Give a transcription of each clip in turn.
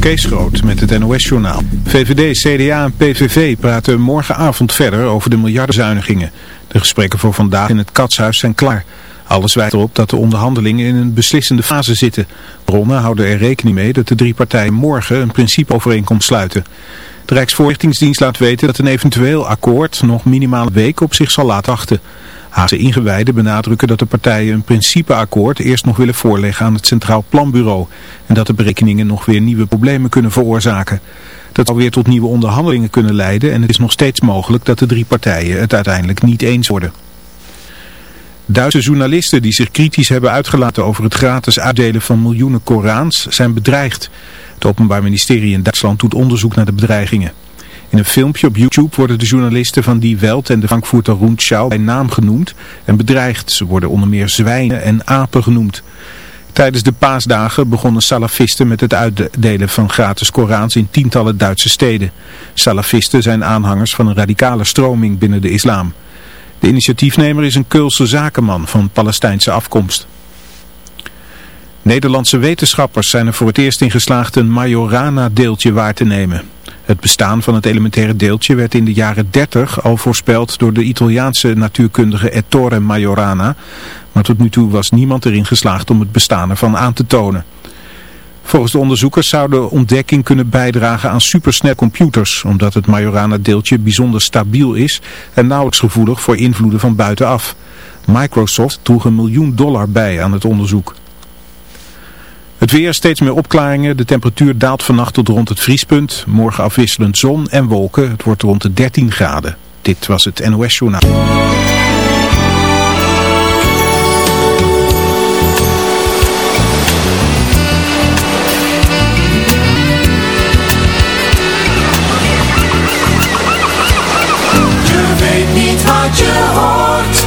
Kees Groot met het NOS-journaal. VVD, CDA en PVV praten morgenavond verder over de miljardenzuinigingen. De gesprekken voor vandaag in het Katshuis zijn klaar. Alles wijst erop dat de onderhandelingen in een beslissende fase zitten. Bronnen houden er rekening mee dat de drie partijen morgen een principeovereenkomst sluiten. De Rijksvoorlichtingsdienst laat weten dat een eventueel akkoord nog minimaal een week op zich zal laten wachten. Haagse ingewijden benadrukken dat de partijen een principeakkoord eerst nog willen voorleggen aan het Centraal Planbureau en dat de berekeningen nog weer nieuwe problemen kunnen veroorzaken. Dat zou weer tot nieuwe onderhandelingen kunnen leiden en het is nog steeds mogelijk dat de drie partijen het uiteindelijk niet eens worden. Duitse journalisten die zich kritisch hebben uitgelaten over het gratis uitdelen van miljoenen Korans zijn bedreigd. Het Openbaar Ministerie in Duitsland doet onderzoek naar de bedreigingen. In een filmpje op YouTube worden de journalisten van Die Welt en de Frankfurter Rundschau bij naam genoemd en bedreigd. Ze worden onder meer zwijnen en apen genoemd. Tijdens de paasdagen begonnen salafisten met het uitdelen van gratis Korans in tientallen Duitse steden. Salafisten zijn aanhangers van een radicale stroming binnen de islam. De initiatiefnemer is een Keulse zakenman van Palestijnse afkomst. Nederlandse wetenschappers zijn er voor het eerst in geslaagd een Majorana-deeltje waar te nemen. Het bestaan van het elementaire deeltje werd in de jaren 30 al voorspeld door de Italiaanse natuurkundige Ettore Majorana, maar tot nu toe was niemand erin geslaagd om het bestaan ervan aan te tonen. Volgens de onderzoekers zou de ontdekking kunnen bijdragen aan supersnelle computers, omdat het Majorana-deeltje bijzonder stabiel is en nauwelijks gevoelig voor invloeden van buitenaf. Microsoft droeg een miljoen dollar bij aan het onderzoek. Het weer steeds meer opklaringen. De temperatuur daalt vannacht tot rond het vriespunt. Morgen afwisselend zon en wolken. Het wordt rond de 13 graden. Dit was het NOS Journaal. Je hoort.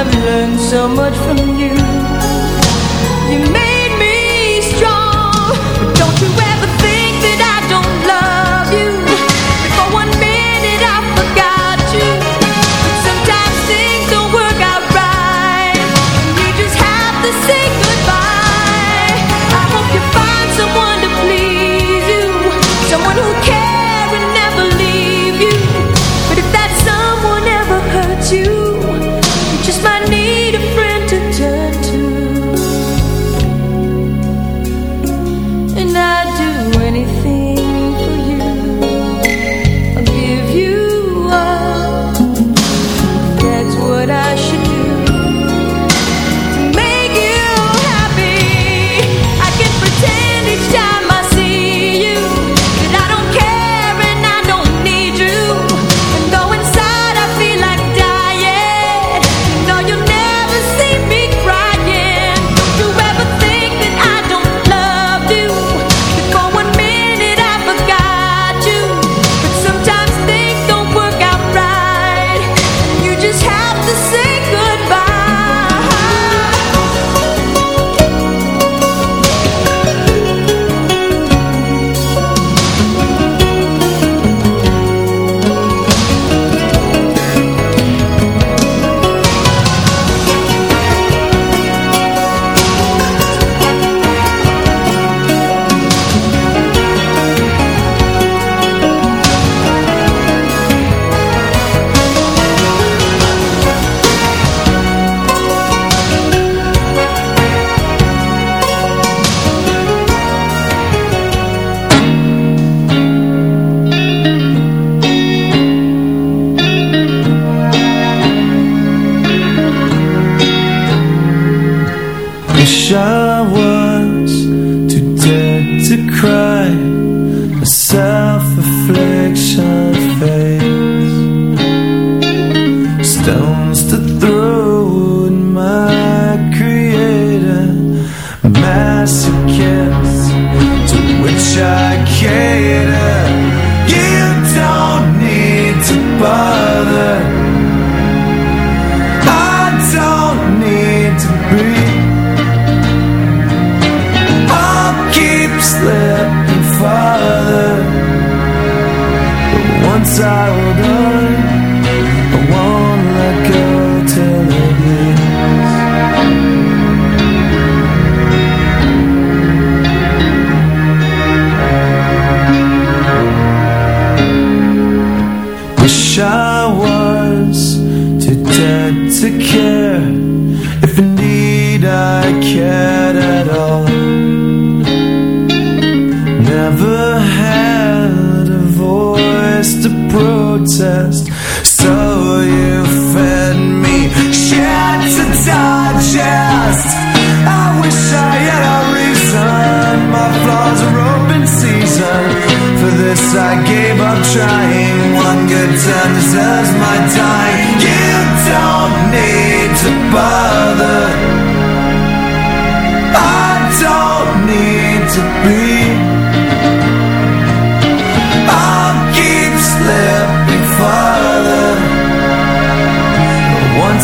I've learned so much from you. You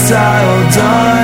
tile done.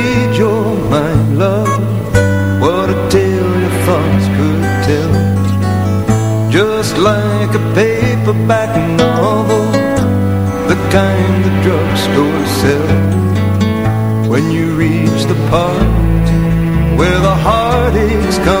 where the heartaches come.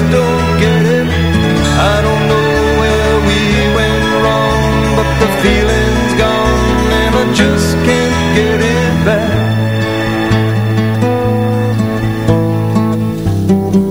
Dark Child.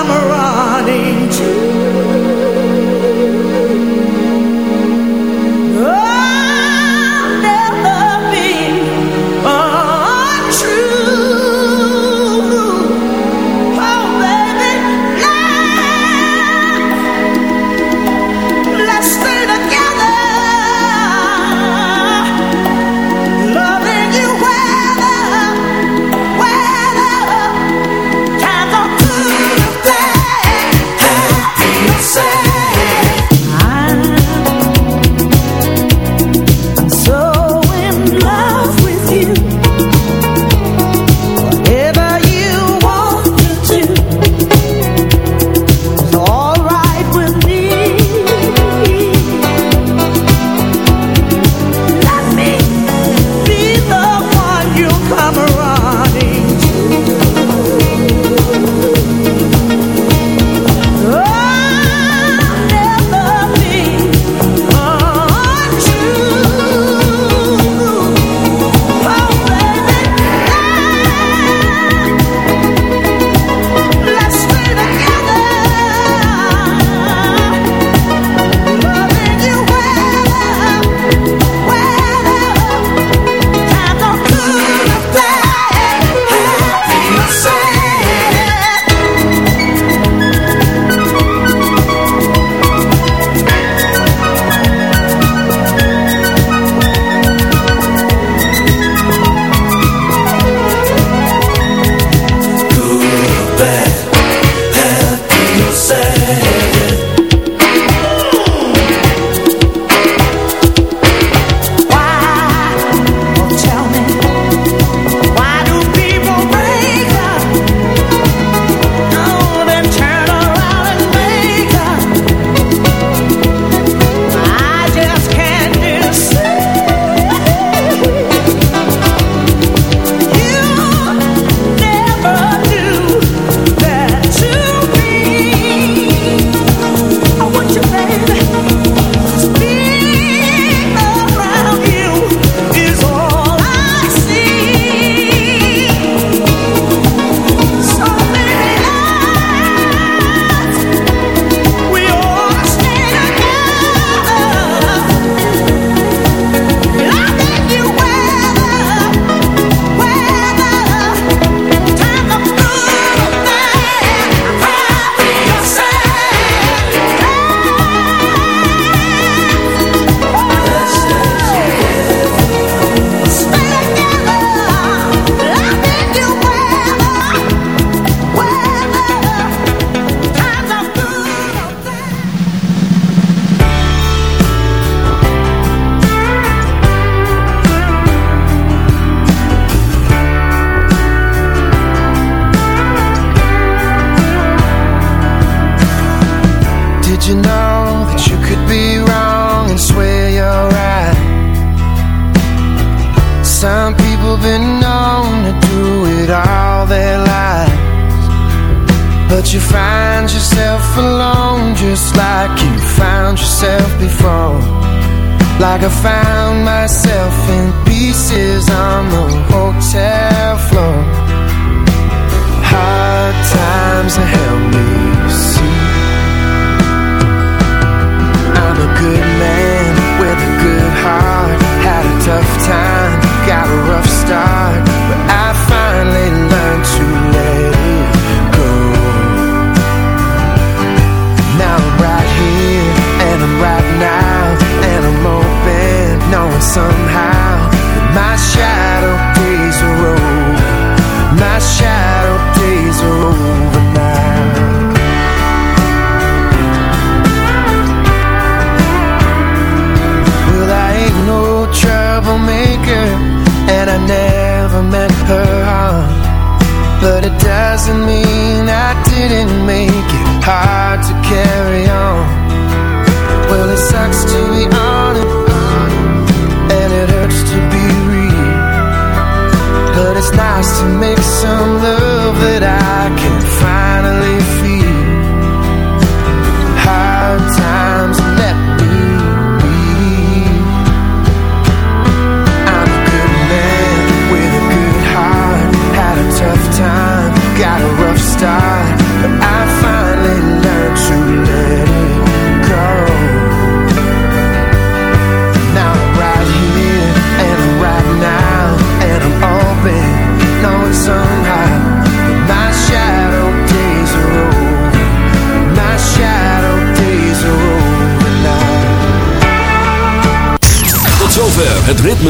you come